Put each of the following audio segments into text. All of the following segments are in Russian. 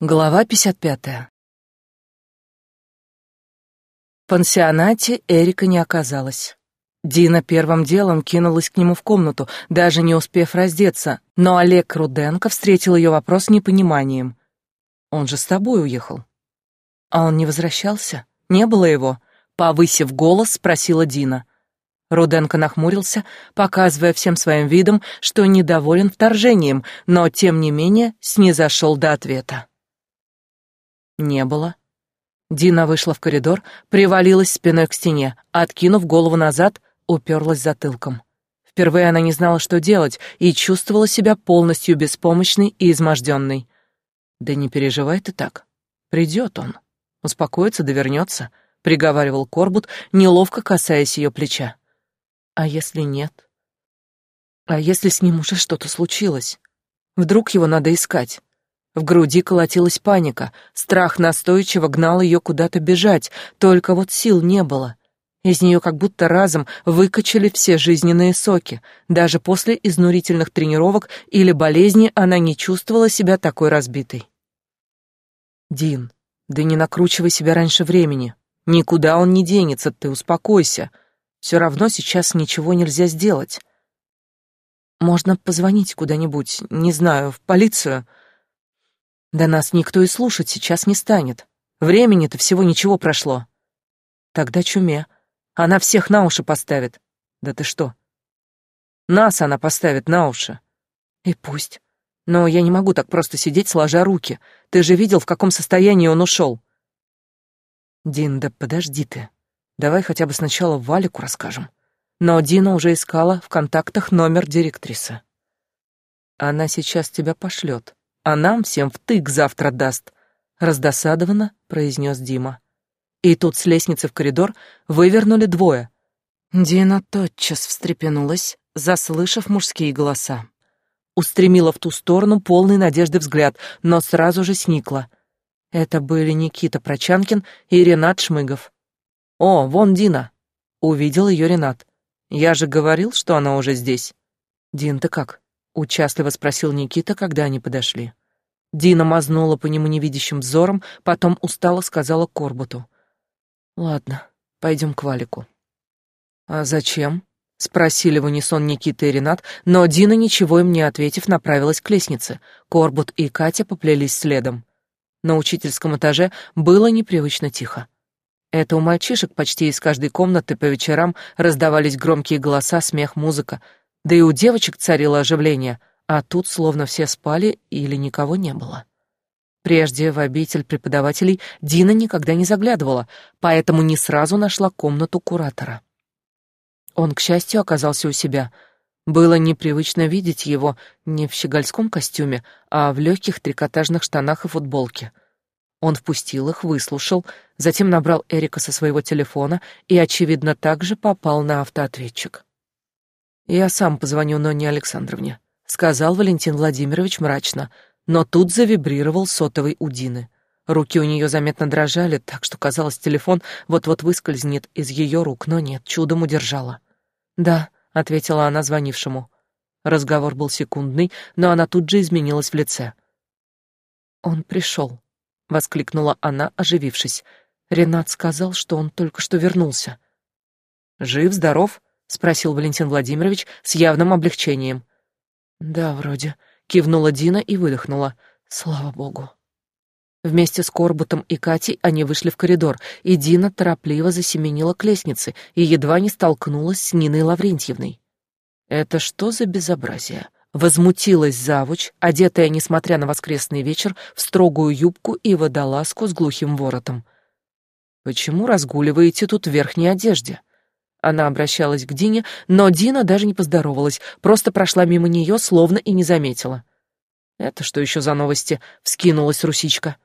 Глава 55. В пансионате Эрика не оказалось. Дина первым делом кинулась к нему в комнату, даже не успев раздеться, но Олег Руденко встретил ее вопрос непониманием. «Он же с тобой уехал». «А он не возвращался? Не было его?» Повысив голос, спросила Дина. Руденко нахмурился, показывая всем своим видом, что недоволен вторжением, но, тем не менее, снизошел до ответа. Не было. Дина вышла в коридор, привалилась спиной к стене, откинув голову назад, уперлась затылком. Впервые она не знала, что делать, и чувствовала себя полностью беспомощной и изможденной. «Да не переживай ты так. Придет он. Успокоится да вернется», — приговаривал Корбут, неловко касаясь ее плеча. «А если нет? А если с ним уже что-то случилось? Вдруг его надо искать?» В груди колотилась паника, страх настойчиво гнал ее куда-то бежать, только вот сил не было. Из нее как будто разом выкачали все жизненные соки. Даже после изнурительных тренировок или болезни она не чувствовала себя такой разбитой. «Дин, да не накручивай себя раньше времени. Никуда он не денется, ты успокойся. Все равно сейчас ничего нельзя сделать. Можно позвонить куда-нибудь, не знаю, в полицию». Да нас никто и слушать сейчас не станет. Времени-то всего ничего прошло. Тогда чуме. Она всех на уши поставит. Да ты что? Нас она поставит на уши. И пусть. Но я не могу так просто сидеть, сложа руки. Ты же видел, в каком состоянии он ушел. Дин, да подожди ты. Давай хотя бы сначала Валику расскажем. Но Дина уже искала в контактах номер директрисы. Она сейчас тебя пошлет а нам всем втык завтра даст», — раздосадованно произнес Дима. И тут с лестницы в коридор вывернули двое. Дина тотчас встрепенулась, заслышав мужские голоса. Устремила в ту сторону полный надежды взгляд, но сразу же сникла. Это были Никита Прочанкин и Ренат Шмыгов. «О, вон Дина!» — увидел ее Ренат. «Я же говорил, что она уже здесь». «Дин, ты как?» — участливо спросил Никита, когда они подошли. Дина мазнула по нему невидящим взором, потом устало сказала Корбуту. «Ладно, пойдем к Валику». «А зачем?» — спросили в унисон Никита и Ренат, но Дина, ничего им не ответив, направилась к лестнице. Корбут и Катя поплелись следом. На учительском этаже было непривычно тихо. Это у мальчишек почти из каждой комнаты по вечерам раздавались громкие голоса, смех, музыка. Да и у девочек царило оживление — а тут словно все спали или никого не было. Прежде в обитель преподавателей Дина никогда не заглядывала, поэтому не сразу нашла комнату куратора. Он, к счастью, оказался у себя. Было непривычно видеть его не в щегольском костюме, а в легких трикотажных штанах и футболке. Он впустил их, выслушал, затем набрал Эрика со своего телефона и, очевидно, также попал на автоответчик. «Я сам позвоню Ноне Александровне», сказал Валентин Владимирович мрачно, но тут завибрировал сотовый у Дины. Руки у нее заметно дрожали, так что, казалось, телефон вот-вот выскользнет из ее рук, но нет, чудом удержала. «Да», — ответила она звонившему. Разговор был секундный, но она тут же изменилась в лице. «Он пришел», — воскликнула она, оживившись. Ренат сказал, что он только что вернулся. «Жив, здоров?» — спросил Валентин Владимирович с явным облегчением. «Да, вроде», — кивнула Дина и выдохнула. «Слава богу». Вместе с Корбутом и Катей они вышли в коридор, и Дина торопливо засеменила к лестнице и едва не столкнулась с Ниной Лаврентьевной. «Это что за безобразие?» Возмутилась завуч, одетая, несмотря на воскресный вечер, в строгую юбку и водолазку с глухим воротом. «Почему разгуливаете тут в верхней одежде?» Она обращалась к Дине, но Дина даже не поздоровалась, просто прошла мимо нее, словно и не заметила. «Это что еще за новости?» — вскинулась Русичка.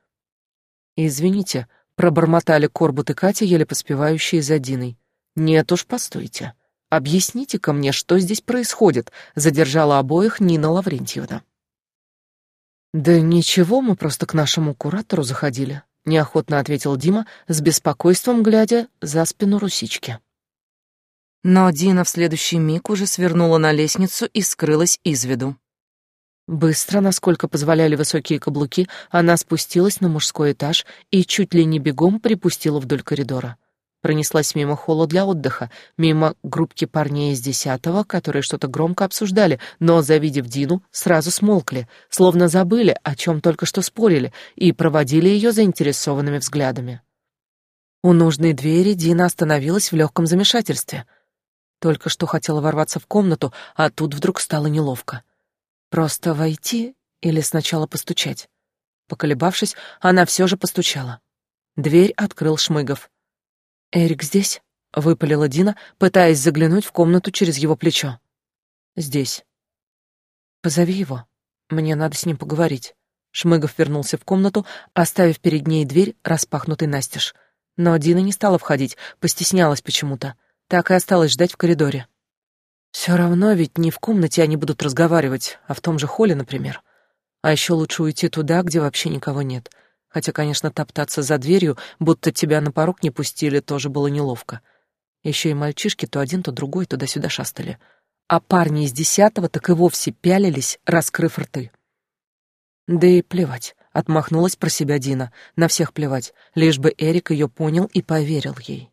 «Извините», — пробормотали Корбут и Катя, еле поспевающие за Диной. «Нет уж, постойте. Объясните-ка мне, что здесь происходит», — задержала обоих Нина Лаврентьевна. «Да ничего, мы просто к нашему куратору заходили», — неохотно ответил Дима, с беспокойством глядя за спину Русички. Но Дина в следующий миг уже свернула на лестницу и скрылась из виду. Быстро, насколько позволяли высокие каблуки, она спустилась на мужской этаж и чуть ли не бегом припустила вдоль коридора. Пронеслась мимо холла для отдыха, мимо группки парней из десятого, которые что-то громко обсуждали, но, завидев Дину, сразу смолкли, словно забыли, о чем только что спорили, и проводили ее заинтересованными взглядами. У нужной двери Дина остановилась в легком замешательстве. Только что хотела ворваться в комнату, а тут вдруг стало неловко. Просто войти или сначала постучать? Поколебавшись, она все же постучала. Дверь открыл Шмыгов. «Эрик здесь?» — выпалила Дина, пытаясь заглянуть в комнату через его плечо. «Здесь». «Позови его. Мне надо с ним поговорить». Шмыгов вернулся в комнату, оставив перед ней дверь, распахнутой настежь. Но Дина не стала входить, постеснялась почему-то. Так и осталась ждать в коридоре. Все равно ведь не в комнате они будут разговаривать, а в том же холле, например. А еще лучше уйти туда, где вообще никого нет — Хотя, конечно, топтаться за дверью, будто тебя на порог не пустили, тоже было неловко. Еще и мальчишки то один, то другой туда-сюда шастали. А парни из десятого так и вовсе пялились, раскрыв рты. Да и плевать, отмахнулась про себя Дина. На всех плевать, лишь бы Эрик ее понял и поверил ей.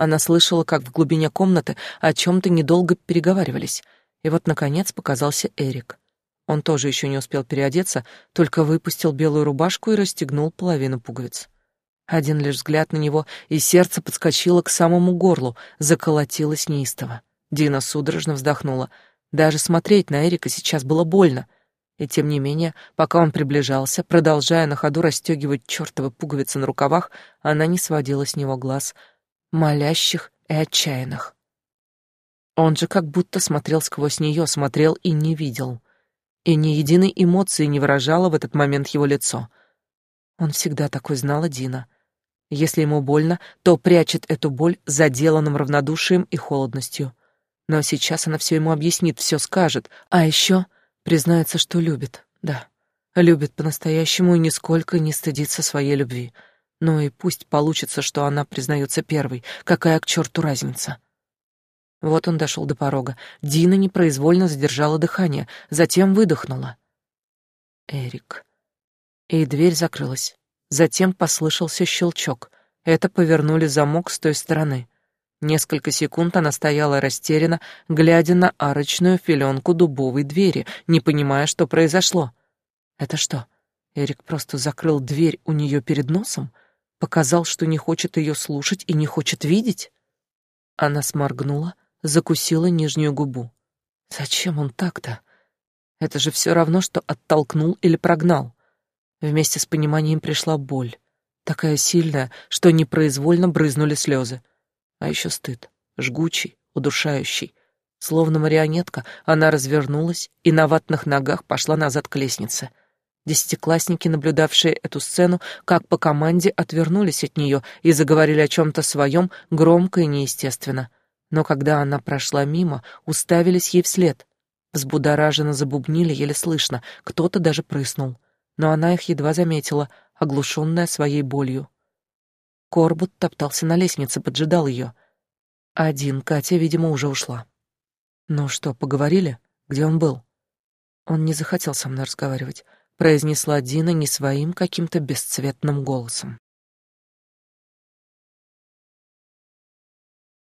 Она слышала, как в глубине комнаты о чем-то недолго переговаривались, и вот, наконец, показался Эрик. Он тоже еще не успел переодеться, только выпустил белую рубашку и расстегнул половину пуговиц. Один лишь взгляд на него, и сердце подскочило к самому горлу, заколотилось неистово. Дина судорожно вздохнула. Даже смотреть на Эрика сейчас было больно. И тем не менее, пока он приближался, продолжая на ходу расстегивать чертовы пуговицы на рукавах, она не сводила с него глаз, молящих и отчаянных. Он же как будто смотрел сквозь нее, смотрел и не видел и ни единой эмоции не выражало в этот момент его лицо. Он всегда такой знала Дина. Если ему больно, то прячет эту боль за деланным равнодушием и холодностью. Но сейчас она все ему объяснит, все скажет, а еще признается, что любит, да, любит по-настоящему и нисколько не стыдится своей любви. Ну и пусть получится, что она признается первой, какая к черту разница. Вот он дошел до порога. Дина непроизвольно задержала дыхание, затем выдохнула. Эрик. И дверь закрылась. Затем послышался щелчок. Это повернули замок с той стороны. Несколько секунд она стояла растерянно, глядя на арочную филенку дубовой двери, не понимая, что произошло. Это что, Эрик просто закрыл дверь у нее перед носом? Показал, что не хочет ее слушать и не хочет видеть? Она сморгнула, закусила нижнюю губу. Зачем он так-то? Это же все равно, что оттолкнул или прогнал. Вместе с пониманием пришла боль, такая сильная, что непроизвольно брызнули слезы. А еще стыд, жгучий, удушающий. Словно марионетка, она развернулась и на ватных ногах пошла назад к лестнице. Десятиклассники, наблюдавшие эту сцену, как по команде отвернулись от нее и заговорили о чем-то своем громко и неестественно — но когда она прошла мимо, уставились ей вслед. Взбудораженно забубнили еле слышно, кто-то даже прыснул. Но она их едва заметила, оглушенная своей болью. Корбут топтался на лестнице, поджидал ее. Один, Катя, видимо, уже ушла. «Ну что, поговорили? Где он был?» «Он не захотел со мной разговаривать», — произнесла Дина не своим каким-то бесцветным голосом.